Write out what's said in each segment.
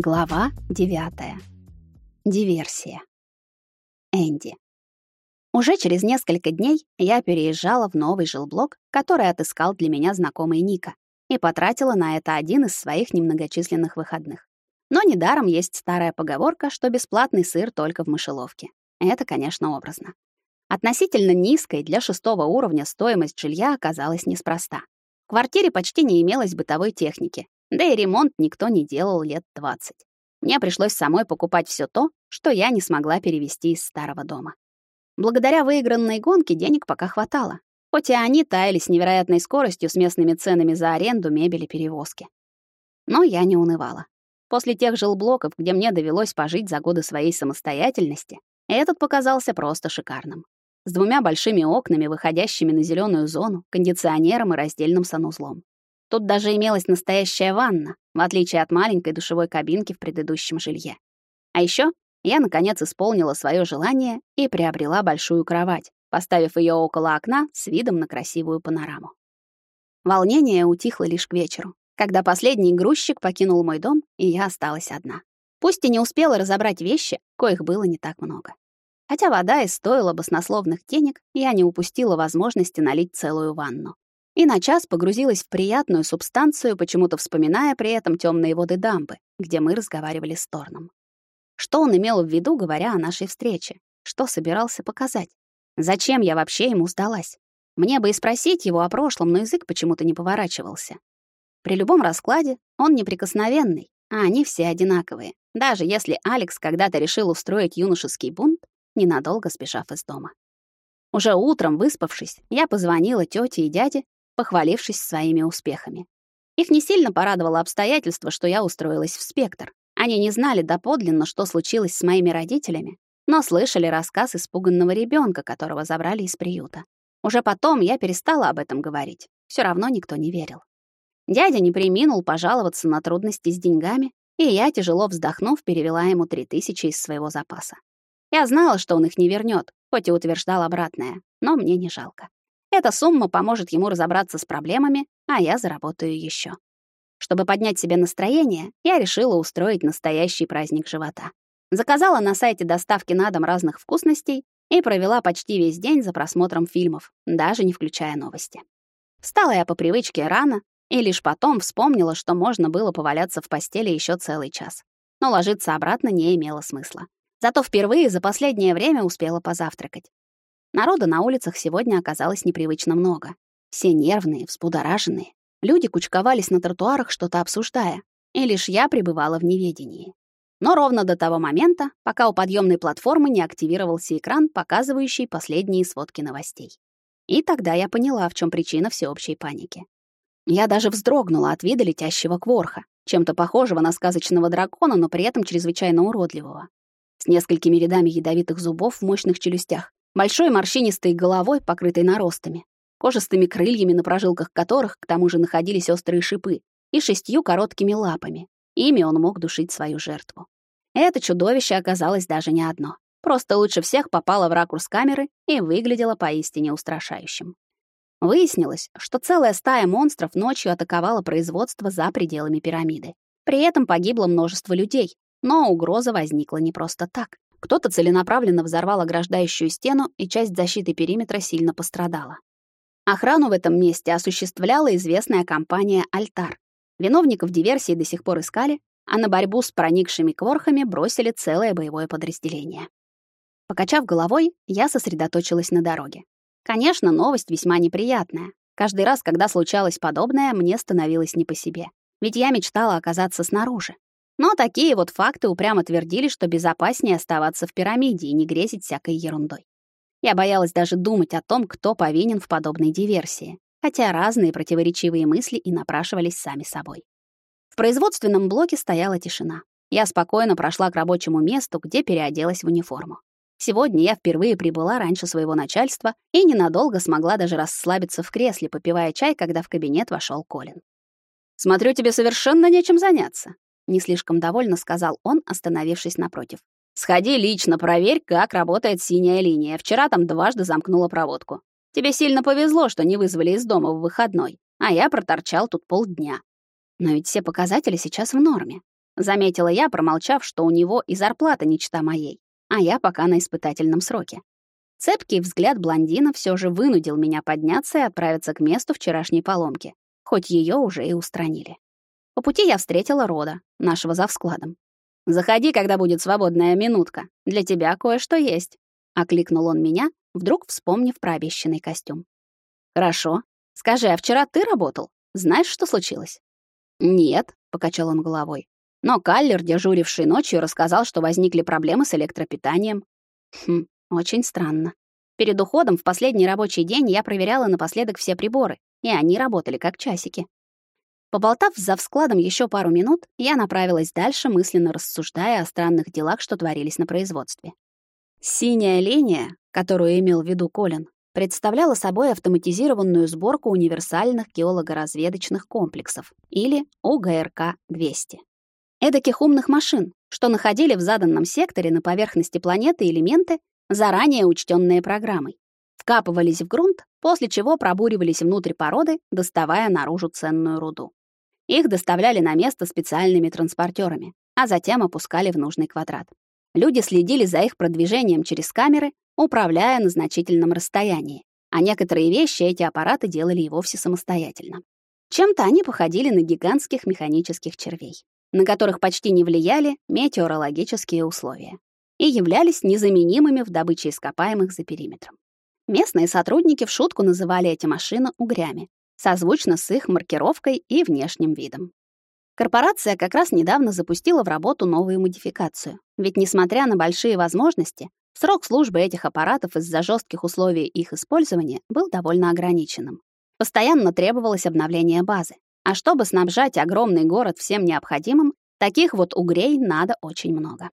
Глава 9. Диверсия. Энди. Уже через несколько дней я переезжала в новый жилблок, который отыскал для меня знакомый Ника, и потратила на это один из своих немногочисленных выходных. Но недаром есть старая поговорка, что бесплатный сыр только в мышеловке. Это, конечно, образно. Относительно низкой для шестого уровня стоимость жилья оказалась неспроста. В квартире почти не имелось бытовой техники, да и ремонт никто не делал лет 20. Мне пришлось самой покупать все то, что я не смогла перевести из старого дома. Благодаря выигранной гонке денег пока хватало, хоть и они таяли с невероятной скоростью с местными ценами за аренду, мебели, перевозки. Но я не унывала. После тех жилблоков, где мне довелось пожить за годы своей самостоятельности, этот показался просто шикарным. С двумя большими окнами, выходящими на зеленую зону, кондиционером и раздельным санузлом. Тут даже имелась настоящая ванна, в отличие от маленькой душевой кабинки в предыдущем жилье. А еще я наконец исполнила свое желание и приобрела большую кровать, поставив ее около окна с видом на красивую панораму. Волнение утихло лишь к вечеру, когда последний грузчик покинул мой дом, и я осталась одна. Пусть и не успела разобрать вещи, коих было не так много. Хотя вода и стоила баснословных денег, я не упустила возможности налить целую ванну и на час погрузилась в приятную субстанцию, почему-то вспоминая при этом темные воды дамбы, где мы разговаривали с Торном. Что он имел в виду, говоря о нашей встрече? Что собирался показать? Зачем я вообще ему сдалась? Мне бы и спросить его о прошлом, но язык почему-то не поворачивался. При любом раскладе он неприкосновенный, а они все одинаковые, даже если Алекс когда-то решил устроить юношеский бунт, ненадолго сбежав из дома. Уже утром, выспавшись, я позвонила тете и дяде похвалившись своими успехами. Их не сильно порадовало обстоятельство, что я устроилась в «Спектр». Они не знали доподлинно, что случилось с моими родителями, но слышали рассказ испуганного ребенка, которого забрали из приюта. Уже потом я перестала об этом говорить. Все равно никто не верил. Дядя не преминул пожаловаться на трудности с деньгами, и я, тяжело вздохнув, перевела ему три тысячи из своего запаса. Я знала, что он их не вернет, хоть и утверждал обратное, но мне не жалко. Эта сумма поможет ему разобраться с проблемами, а я заработаю еще. Чтобы поднять себе настроение, я решила устроить настоящий праздник живота. Заказала на сайте доставки на дом разных вкусностей и провела почти весь день за просмотром фильмов, даже не включая новости. Встала я по привычке рано и лишь потом вспомнила, что можно было поваляться в постели еще целый час. Но ложиться обратно не имело смысла. Зато впервые за последнее время успела позавтракать. Народа на улицах сегодня оказалось непривычно много. Все нервные, взбудораженные. Люди кучковались на тротуарах, что-то обсуждая, и лишь я пребывала в неведении. Но ровно до того момента, пока у подъемной платформы не активировался экран, показывающий последние сводки новостей. И тогда я поняла, в чем причина всеобщей паники. Я даже вздрогнула от вида летящего кворха, чем-то похожего на сказочного дракона, но при этом чрезвычайно уродливого. С несколькими рядами ядовитых зубов в мощных челюстях, большой морщинистой головой, покрытой наростами, кожистыми крыльями, на прожилках которых к тому же находились острые шипы, и шестью короткими лапами. Ими он мог душить свою жертву. Это чудовище оказалось даже не одно. Просто лучше всех попало в ракурс камеры и выглядело поистине устрашающим. Выяснилось, что целая стая монстров ночью атаковала производство за пределами пирамиды. При этом погибло множество людей, но угроза возникла не просто так. Кто-то целенаправленно взорвал ограждающую стену, и часть защиты периметра сильно пострадала. Охрану в этом месте осуществляла известная компания «Альтар». Виновников диверсии до сих пор искали, а на борьбу с проникшими кворхами бросили целое боевое подразделение. Покачав головой, я сосредоточилась на дороге. Конечно, новость весьма неприятная. Каждый раз, когда случалось подобное, мне становилось не по себе. Ведь я мечтала оказаться снаружи. Но такие вот факты упрямо твердили, что безопаснее оставаться в пирамиде и не грезить всякой ерундой. Я боялась даже думать о том, кто повинен в подобной диверсии, хотя разные противоречивые мысли и напрашивались сами собой. В производственном блоке стояла тишина. Я спокойно прошла к рабочему месту, где переоделась в униформу. Сегодня я впервые прибыла раньше своего начальства и ненадолго смогла даже расслабиться в кресле, попивая чай, когда в кабинет вошел Колин. «Смотрю, тебе совершенно нечем заняться», не слишком довольно сказал он, остановившись напротив. Сходи лично, проверь, как работает синяя линия. Вчера там дважды замкнула проводку. Тебе сильно повезло, что не вызвали из дома в выходной, а я проторчал тут полдня. Но ведь все показатели сейчас в норме. заметила я, промолчав, что у него и зарплата не чета моей, а я пока на испытательном сроке. Цепкий взгляд блондина все же вынудил меня подняться и отправиться к месту вчерашней поломки, хоть ее уже и устранили. По пути я встретила Рода, нашего завскладом. «Заходи, когда будет свободная минутка. Для тебя кое-что есть», — окликнул он меня, вдруг вспомнив про обещанный костюм. «Хорошо. Скажи, а вчера ты работал? Знаешь, что случилось?» «Нет», — покачал он головой. Но Каллер, дежуривший ночью, рассказал, что возникли проблемы с электропитанием. Хм, очень странно. Перед уходом в последний рабочий день я проверяла напоследок все приборы, и они работали как часики. Поболтав за вскладом еще пару минут, я направилась дальше, мысленно рассуждая о странных делах, что творились на производстве. Синяя линия, которую имел в виду Колин, представляла собой автоматизированную сборку универсальных геолого-разведочных комплексов, или ОГРК-200. Эдаких умных машин, что находили в заданном секторе на поверхности планеты элементы, заранее учтенные программой. Вкапывались в грунт, после чего пробуривались внутрь породы, доставая наружу ценную руду. Их доставляли на место специальными транспортерами, а затем опускали в нужный квадрат. Люди следили за их продвижением через камеры, управляя на значительном расстоянии, а некоторые вещи эти аппараты делали и вовсе самостоятельно. Чем-то они походили на гигантских механических червей, на которых почти не влияли метеорологические условия и являлись незаменимыми в добыче ископаемых за периметром. Местные сотрудники в шутку называли эти машины угрями, созвучно с их маркировкой и внешним видом. Корпорация как раз недавно запустила в работу новую модификацию, ведь несмотря на большие возможности, Срок службы этих аппаратов из-за жестких условий их использования был довольно ограниченным. Постоянно требовалось обновление базы. А чтобы снабжать огромный город всем необходимым, таких вот угрей надо очень много.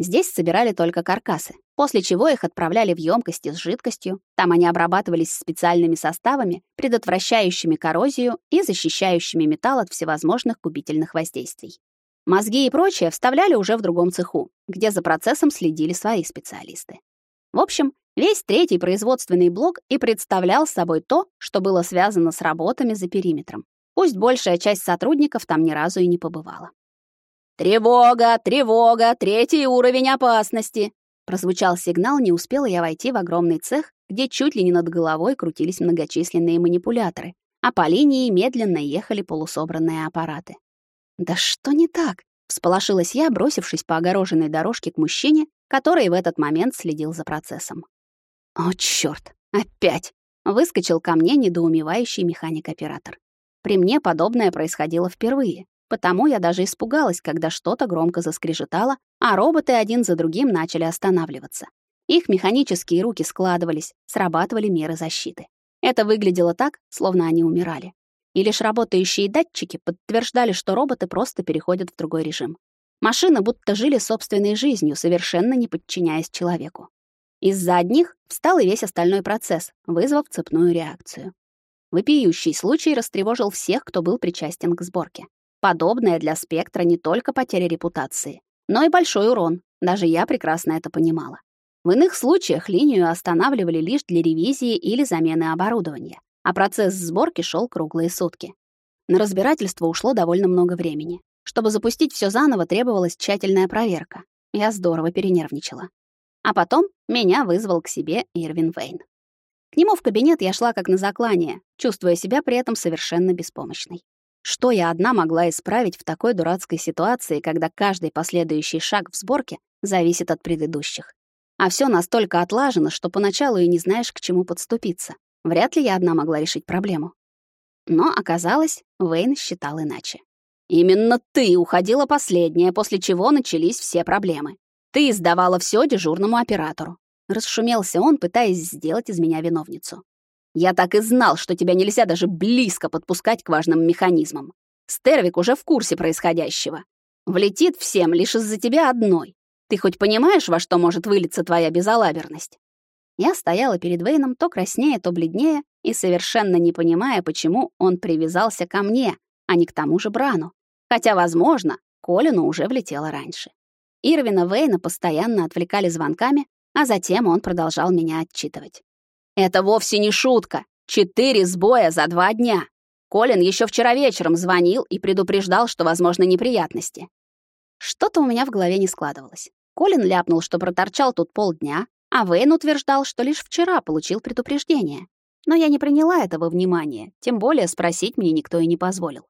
Здесь собирали только каркасы, после чего их отправляли в емкости с жидкостью. Там они обрабатывались специальными составами, предотвращающими коррозию и защищающими металл от всевозможных губительных воздействий. Мозги и прочее вставляли уже в другом цеху, где за процессом следили свои специалисты. В общем, весь третий производственный блок и представлял собой то, что было связано с работами за периметром. Пусть большая часть сотрудников там ни разу и не побывала. «Тревога! Тревога! Третий уровень опасности!» Прозвучал сигнал, не успела я войти в огромный цех, где чуть ли не над головой крутились многочисленные манипуляторы, а по линии медленно ехали полусобранные аппараты. Да что не так? Всполошилась я, бросившись по огороженной дорожке к мужчине, который в этот момент следил за процессом. О, чёрт, опять! Выскочил ко мне недоумевающий механик-оператор. При мне подобное происходило впервые, потому я даже испугалась, когда что-то громко заскрежетало, а роботы один за другим начали останавливаться. Их механические руки складывались, срабатывали меры защиты. Это выглядело так, словно они умирали и лишь работающие датчики подтверждали, что роботы просто переходят в другой режим. Машины будто жили собственной жизнью, совершенно не подчиняясь человеку. Из-за одних встал и весь остальной процесс, вызвав цепную реакцию. Вопиющий случай растревожил всех, кто был причастен к сборке. Подобное для спектра не только потеря репутации, но и большой урон. Даже я прекрасно это понимала. В иных случаях линию останавливали лишь для ревизии или замены оборудования а процесс сборки шел круглые сутки. На разбирательство ушло довольно много времени. Чтобы запустить все заново, требовалась тщательная проверка. Я здорово перенервничала. А потом меня вызвал к себе Ирвин Вейн. К нему в кабинет я шла как на заклание, чувствуя себя при этом совершенно беспомощной. Что я одна могла исправить в такой дурацкой ситуации, когда каждый последующий шаг в сборке зависит от предыдущих? А все настолько отлажено, что поначалу и не знаешь, к чему подступиться. Вряд ли я одна могла решить проблему. Но оказалось, Вейн считал иначе. Именно ты уходила последняя, после чего начались все проблемы. Ты сдавала все дежурному оператору. Расшумелся он, пытаясь сделать из меня виновницу. Я так и знал, что тебя нельзя даже близко подпускать к важным механизмам. Стервик уже в курсе происходящего. Влетит всем лишь из-за тебя одной. Ты хоть понимаешь, во что может вылиться твоя безалаберность? Я стояла перед Вейном то краснее, то бледнее и совершенно не понимая, почему он привязался ко мне, а не к тому же Брану. Хотя, возможно, Колину уже влетело раньше. Ирвина Вейна постоянно отвлекали звонками, а затем он продолжал меня отчитывать. «Это вовсе не шутка. Четыре сбоя за два дня. Колин еще вчера вечером звонил и предупреждал, что возможны неприятности. Что-то у меня в голове не складывалось. Колин ляпнул, что проторчал тут полдня, а Вейн утверждал, что лишь вчера получил предупреждение. Но я не приняла этого внимания, тем более спросить мне никто и не позволил.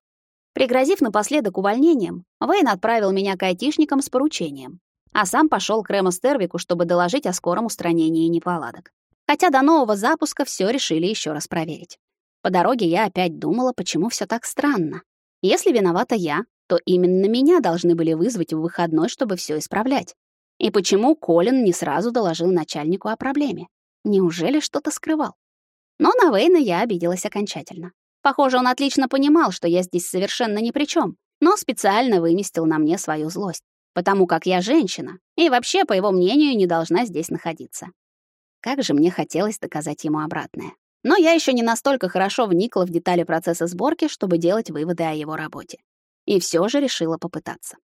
Пригрозив напоследок увольнением, Вейн отправил меня к айтишникам с поручением, а сам пошел к Рэму Стервику, чтобы доложить о скором устранении неполадок. Хотя до нового запуска все решили еще раз проверить. По дороге я опять думала, почему все так странно. Если виновата я, то именно меня должны были вызвать в выходной, чтобы все исправлять. И почему Колин не сразу доложил начальнику о проблеме? Неужели что-то скрывал? Но на Вейна я обиделась окончательно. Похоже, он отлично понимал, что я здесь совершенно ни при чем, но специально выместил на мне свою злость, потому как я женщина и вообще, по его мнению, не должна здесь находиться. Как же мне хотелось доказать ему обратное. Но я еще не настолько хорошо вникла в детали процесса сборки, чтобы делать выводы о его работе. И все же решила попытаться.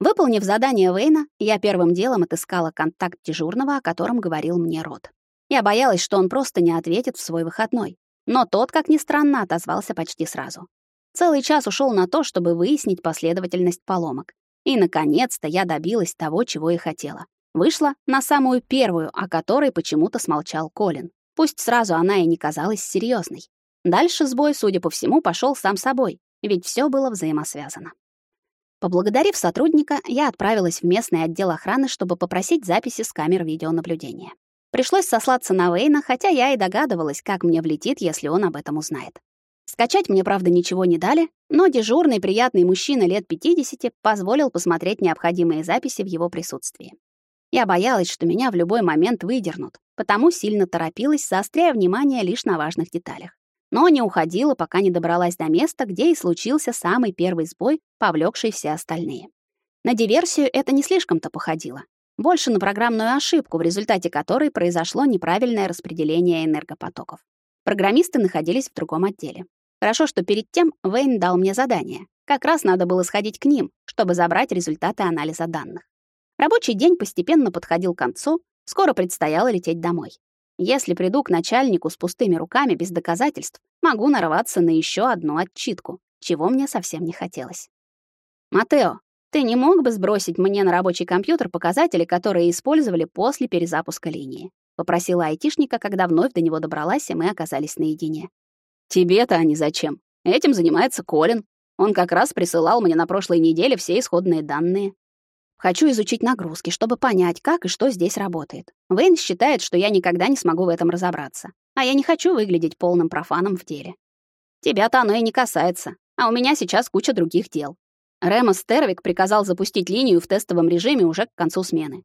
Выполнив задание Вейна, я первым делом отыскала контакт дежурного, о котором говорил мне Рот. Я боялась, что он просто не ответит в свой выходной. Но тот, как ни странно, отозвался почти сразу. Целый час ушел на то, чтобы выяснить последовательность поломок. И, наконец-то, я добилась того, чего и хотела. Вышла на самую первую, о которой почему-то смолчал Колин. Пусть сразу она и не казалась серьезной. Дальше сбой, судя по всему, пошел сам собой, ведь все было взаимосвязано. Поблагодарив сотрудника, я отправилась в местный отдел охраны, чтобы попросить записи с камер видеонаблюдения. Пришлось сослаться на Вейна, хотя я и догадывалась, как мне влетит, если он об этом узнает. Скачать мне, правда, ничего не дали, но дежурный приятный мужчина лет 50 позволил посмотреть необходимые записи в его присутствии. Я боялась, что меня в любой момент выдернут, потому сильно торопилась, заостряя внимание лишь на важных деталях но не уходила, пока не добралась до места, где и случился самый первый сбой, повлекший все остальные. На диверсию это не слишком-то походило. Больше на программную ошибку, в результате которой произошло неправильное распределение энергопотоков. Программисты находились в другом отделе. Хорошо, что перед тем Вейн дал мне задание. Как раз надо было сходить к ним, чтобы забрать результаты анализа данных. Рабочий день постепенно подходил к концу, скоро предстояло лететь домой. Если приду к начальнику с пустыми руками без доказательств, могу нарваться на еще одну отчитку, чего мне совсем не хотелось. Матео, ты не мог бы сбросить мне на рабочий компьютер показатели, которые использовали после перезапуска линии? попросила айтишника, когда вновь до него добралась, и мы оказались наедине. Тебе-то они зачем? Этим занимается Колин. Он как раз присылал мне на прошлой неделе все исходные данные. Хочу изучить нагрузки, чтобы понять, как и что здесь работает. Вейн считает, что я никогда не смогу в этом разобраться. А я не хочу выглядеть полным профаном в деле. Тебя-то оно и не касается. А у меня сейчас куча других дел. Рема Стервик приказал запустить линию в тестовом режиме уже к концу смены.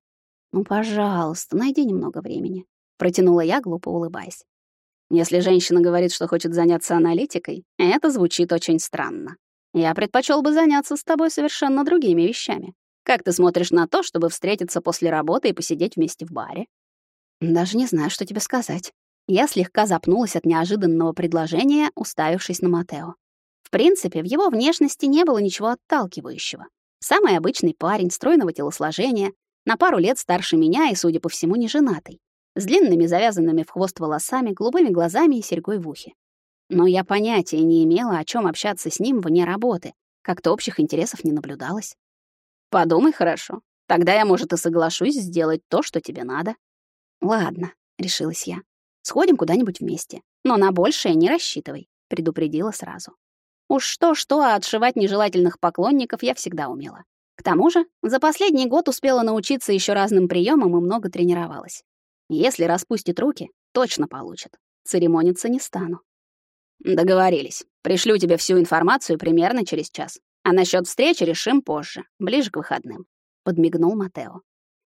«Ну, пожалуйста, найди немного времени», — протянула я, глупо улыбаясь. Если женщина говорит, что хочет заняться аналитикой, это звучит очень странно. Я предпочел бы заняться с тобой совершенно другими вещами. Как ты смотришь на то, чтобы встретиться после работы и посидеть вместе в баре? Даже не знаю, что тебе сказать. Я слегка запнулась от неожиданного предложения, уставившись на Матео. В принципе, в его внешности не было ничего отталкивающего. Самый обычный парень, стройного телосложения, на пару лет старше меня и, судя по всему, не женатый, с длинными завязанными в хвост волосами, голубыми глазами и серьгой в ухе. Но я понятия не имела, о чем общаться с ним вне работы, как-то общих интересов не наблюдалось. Подумай хорошо. Тогда я, может, и соглашусь сделать то, что тебе надо. Ладно, решилась я. Сходим куда-нибудь вместе. Но на большее не рассчитывай, предупредила сразу. Уж что-что, а отшивать нежелательных поклонников я всегда умела. К тому же, за последний год успела научиться еще разным приемам и много тренировалась. Если распустит руки, точно получит. Церемониться не стану. Договорились. Пришлю тебе всю информацию примерно через час. А насчет встречи решим позже, ближе к выходным, подмигнул Матео.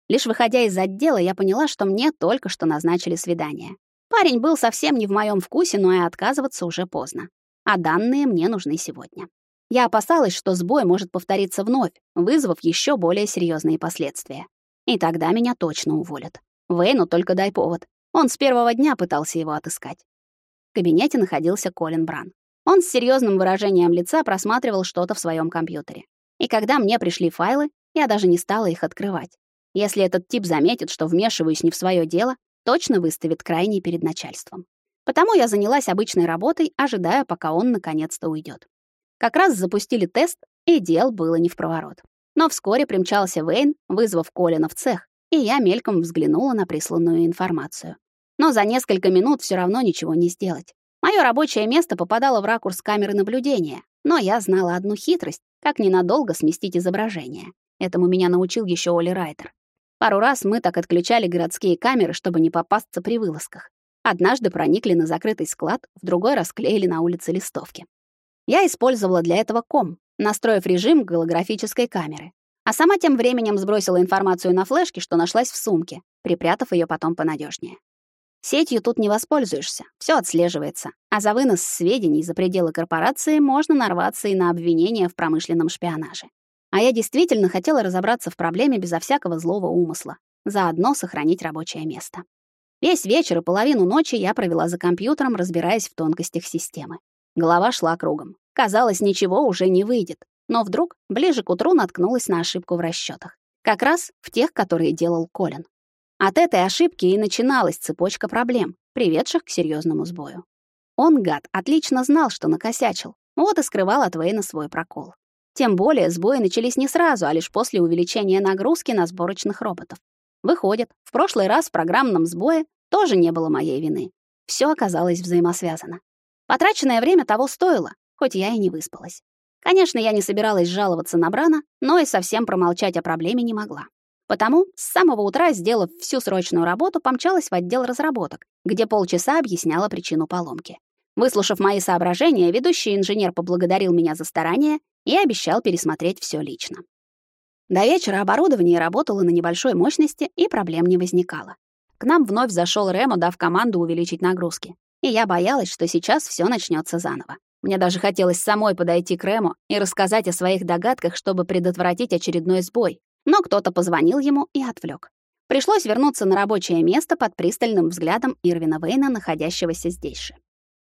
Лишь выходя из отдела, я поняла, что мне только что назначили свидание. Парень был совсем не в моем вкусе, но и отказываться уже поздно. А данные мне нужны сегодня. Я опасалась, что сбой может повториться вновь, вызвав еще более серьезные последствия. И тогда меня точно уволят. Вейну только дай повод. Он с первого дня пытался его отыскать. В кабинете находился Колин Бран. Он с серьезным выражением лица просматривал что-то в своем компьютере. И когда мне пришли файлы, я даже не стала их открывать. Если этот тип заметит, что вмешиваюсь не в свое дело, точно выставит крайний перед начальством. Потому я занялась обычной работой, ожидая, пока он наконец-то уйдет. Как раз запустили тест, и дел было не в проворот. Но вскоре примчался Вейн, вызвав Колина в цех, и я мельком взглянула на присланную информацию. Но за несколько минут все равно ничего не сделать. Моё рабочее место попадало в ракурс камеры наблюдения, но я знала одну хитрость, как ненадолго сместить изображение. Этому меня научил еще Оли Райтер. Пару раз мы так отключали городские камеры, чтобы не попасться при вылазках. Однажды проникли на закрытый склад, в другой раз клеили на улице листовки. Я использовала для этого ком, настроив режим голографической камеры. А сама тем временем сбросила информацию на флешке, что нашлась в сумке, припрятав ее потом понадежнее. Сетью тут не воспользуешься, все отслеживается, а за вынос сведений за пределы корпорации можно нарваться и на обвинения в промышленном шпионаже. А я действительно хотела разобраться в проблеме безо всякого злого умысла, заодно сохранить рабочее место. Весь вечер и половину ночи я провела за компьютером, разбираясь в тонкостях системы. Голова шла кругом. Казалось, ничего уже не выйдет. Но вдруг, ближе к утру, наткнулась на ошибку в расчетах, Как раз в тех, которые делал Колин. От этой ошибки и начиналась цепочка проблем, приведших к серьезному сбою. Он, гад, отлично знал, что накосячил, вот и скрывал от Вейна свой прокол. Тем более сбои начались не сразу, а лишь после увеличения нагрузки на сборочных роботов. Выходит, в прошлый раз в программном сбое тоже не было моей вины. Все оказалось взаимосвязано. Потраченное время того стоило, хоть я и не выспалась. Конечно, я не собиралась жаловаться на Брана, но и совсем промолчать о проблеме не могла. Потому с самого утра, сделав всю срочную работу, помчалась в отдел разработок, где полчаса объясняла причину поломки. Выслушав мои соображения, ведущий инженер поблагодарил меня за старания и обещал пересмотреть все лично. До вечера оборудование работало на небольшой мощности, и проблем не возникало. К нам вновь зашел Ремо, дав команду увеличить нагрузки. И я боялась, что сейчас все начнется заново. Мне даже хотелось самой подойти к Рему и рассказать о своих догадках, чтобы предотвратить очередной сбой. Но кто-то позвонил ему и отвлек. Пришлось вернуться на рабочее место под пристальным взглядом Ирвина Вейна, находящегося здесь же.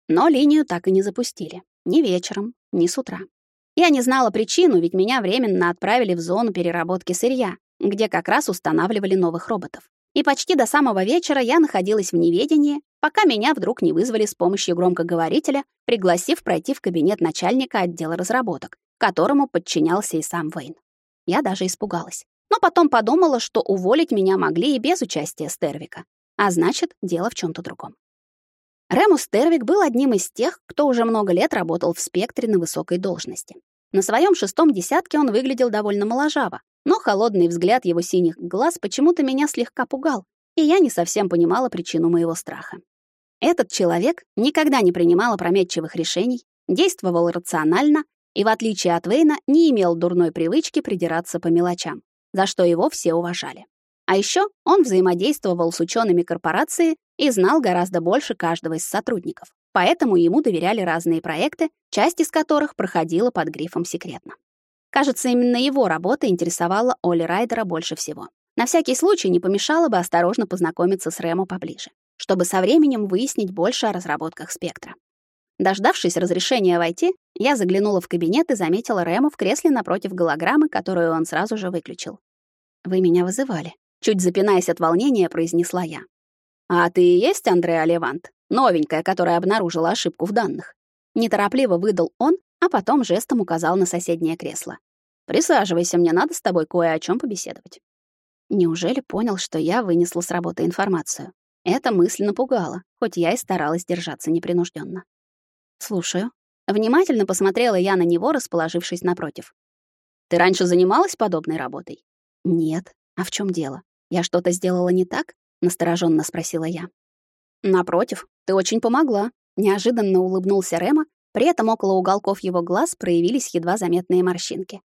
Но линию так и не запустили. Ни вечером, ни с утра. Я не знала причину, ведь меня временно отправили в зону переработки сырья, где как раз устанавливали новых роботов. И почти до самого вечера я находилась в неведении, пока меня вдруг не вызвали с помощью громкоговорителя, пригласив пройти в кабинет начальника отдела разработок, которому подчинялся и сам Вейн. Я даже испугалась. Но потом подумала, что уволить меня могли и без участия Стервика. А значит, дело в чем то другом. Ремус Стервик был одним из тех, кто уже много лет работал в спектре на высокой должности. На своем шестом десятке он выглядел довольно моложаво, но холодный взгляд его синих глаз почему-то меня слегка пугал, и я не совсем понимала причину моего страха. Этот человек никогда не принимал опрометчивых решений, действовал рационально и, в отличие от Вейна, не имел дурной привычки придираться по мелочам, за что его все уважали. А еще он взаимодействовал с учеными корпорации и знал гораздо больше каждого из сотрудников. Поэтому ему доверяли разные проекты, часть из которых проходила под грифом «секретно». Кажется, именно его работа интересовала Оли Райдера больше всего. На всякий случай не помешало бы осторожно познакомиться с Ремо поближе, чтобы со временем выяснить больше о разработках спектра. Дождавшись разрешения войти, я заглянула в кабинет и заметила Ремо в кресле напротив голограммы, которую он сразу же выключил. «Вы меня вызывали», — чуть запинаясь от волнения, произнесла я. «А ты и есть Андреа Левант, новенькая, которая обнаружила ошибку в данных?» Неторопливо выдал он, а потом жестом указал на соседнее кресло. «Присаживайся, мне надо с тобой кое о чем побеседовать». Неужели понял, что я вынесла с работы информацию? Эта мысль напугала, хоть я и старалась держаться непринужденно. «Слушаю». Внимательно посмотрела я на него, расположившись напротив. «Ты раньше занималась подобной работой?» «Нет. А в чем дело? Я что-то сделала не так?» — настороженно спросила я. «Напротив, ты очень помогла», — неожиданно улыбнулся Рема, при этом около уголков его глаз проявились едва заметные морщинки.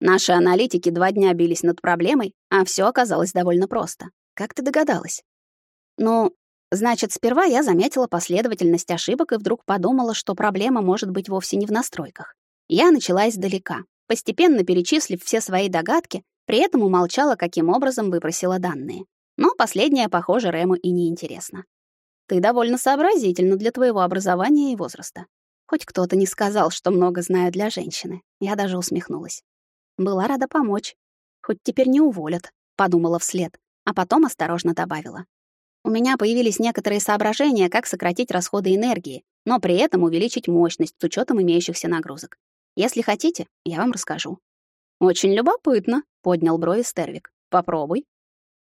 Наши аналитики два дня бились над проблемой, а все оказалось довольно просто. Как ты догадалась? Ну, значит, сперва я заметила последовательность ошибок и вдруг подумала, что проблема может быть вовсе не в настройках. Я начала издалека, постепенно перечислив все свои догадки, при этом умолчала, каким образом выбросила данные. Но последнее, похоже, Рему и не интересно. Ты довольно сообразительна для твоего образования и возраста. Хоть кто-то не сказал, что много знаю для женщины. Я даже усмехнулась. Была рада помочь. Хоть теперь не уволят, подумала вслед, а потом осторожно добавила. У меня появились некоторые соображения, как сократить расходы энергии, но при этом увеличить мощность с учетом имеющихся нагрузок. Если хотите, я вам расскажу. Очень любопытно, поднял брови Стервик. Попробуй.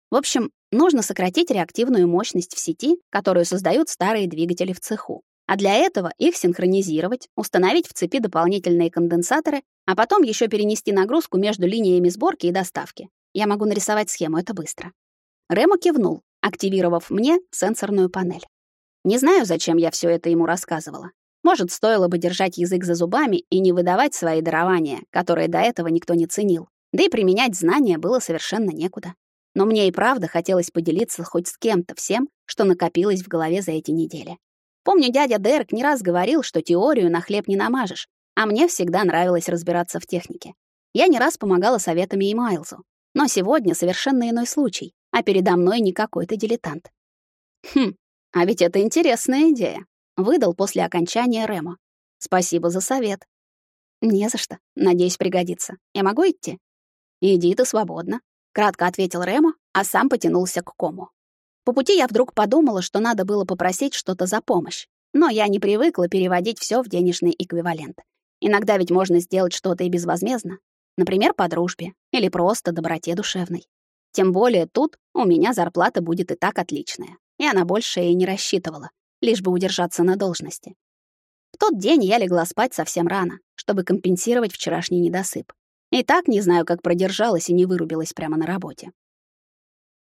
В общем, нужно сократить реактивную мощность в сети, которую создают старые двигатели в цеху. А для этого их синхронизировать, установить в цепи дополнительные конденсаторы, а потом еще перенести нагрузку между линиями сборки и доставки. Я могу нарисовать схему, это быстро. Ремо кивнул, активировав мне сенсорную панель. Не знаю, зачем я все это ему рассказывала. Может, стоило бы держать язык за зубами и не выдавать свои дарования, которые до этого никто не ценил. Да и применять знания было совершенно некуда. Но мне и правда хотелось поделиться хоть с кем-то всем, что накопилось в голове за эти недели. Помню, дядя Дерек не раз говорил, что теорию на хлеб не намажешь, а мне всегда нравилось разбираться в технике. Я не раз помогала советами и Майлзу. Но сегодня совершенно иной случай, а передо мной не какой-то дилетант. Хм, а ведь это интересная идея, выдал после окончания Ремо. Спасибо за совет. Не за что. Надеюсь, пригодится. Я могу идти? Иди ты свободно, кратко ответил Ремо, а сам потянулся к кому. По пути я вдруг подумала, что надо было попросить что-то за помощь. Но я не привыкла переводить все в денежный эквивалент. Иногда ведь можно сделать что-то и безвозмездно. Например, по дружбе или просто доброте душевной. Тем более тут у меня зарплата будет и так отличная. И она больше и не рассчитывала, лишь бы удержаться на должности. В тот день я легла спать совсем рано, чтобы компенсировать вчерашний недосып. И так не знаю, как продержалась и не вырубилась прямо на работе.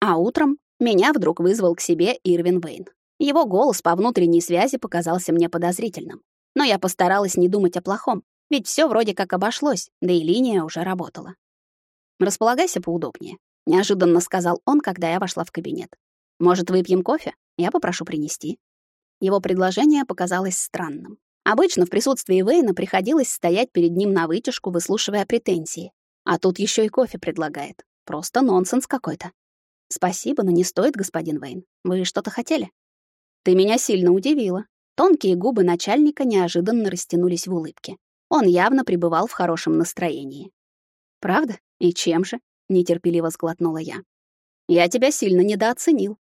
А утром меня вдруг вызвал к себе Ирвин Вейн. Его голос по внутренней связи показался мне подозрительным. Но я постаралась не думать о плохом, ведь все вроде как обошлось, да и линия уже работала. «Располагайся поудобнее», — неожиданно сказал он, когда я вошла в кабинет. «Может, выпьем кофе? Я попрошу принести». Его предложение показалось странным. Обычно в присутствии Вейна приходилось стоять перед ним на вытяжку, выслушивая претензии. А тут еще и кофе предлагает. Просто нонсенс какой-то. Спасибо, но не стоит, господин Вейн. Вы что-то хотели? Ты меня сильно удивила. Тонкие губы начальника неожиданно растянулись в улыбке. Он явно пребывал в хорошем настроении. Правда? И чем же? Нетерпеливо сглотнула я. Я тебя сильно недооценил.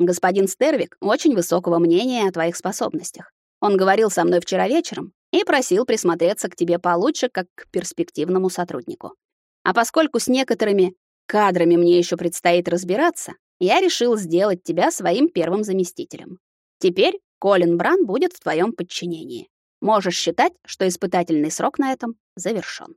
Господин Стервик очень высокого мнения о твоих способностях. Он говорил со мной вчера вечером и просил присмотреться к тебе получше, как к перспективному сотруднику. А поскольку с некоторыми кадрами мне еще предстоит разбираться, я решил сделать тебя своим первым заместителем. Теперь Колин Бран будет в твоем подчинении. Можешь считать, что испытательный срок на этом завершён.